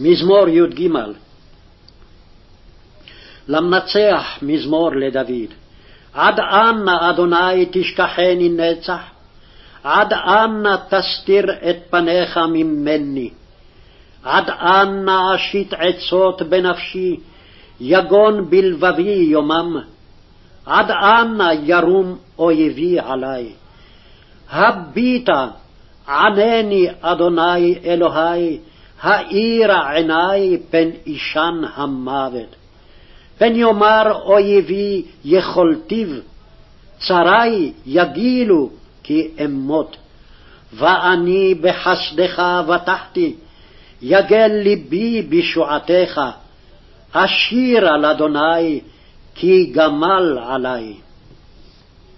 מזמור י"ג למנצח מזמור לדוד. עד אנה, אדוני, תשכחני נצח? עד אנה תסתיר את פניך ממני? עד אנה אשית עצות בנפשי, יגון בלבבי יומם? עד אנה ירום אויבי עלי? הביטה, ענני, אדוני אלוהי, האירה עיני פן אישן המוות. פן יאמר אויבי יכולתיו, צרי יגילו כי אמות. ואני בחסדך בטחתי, יגל ליבי בשועתך. אשיר על אדוני, כי גמל עלי.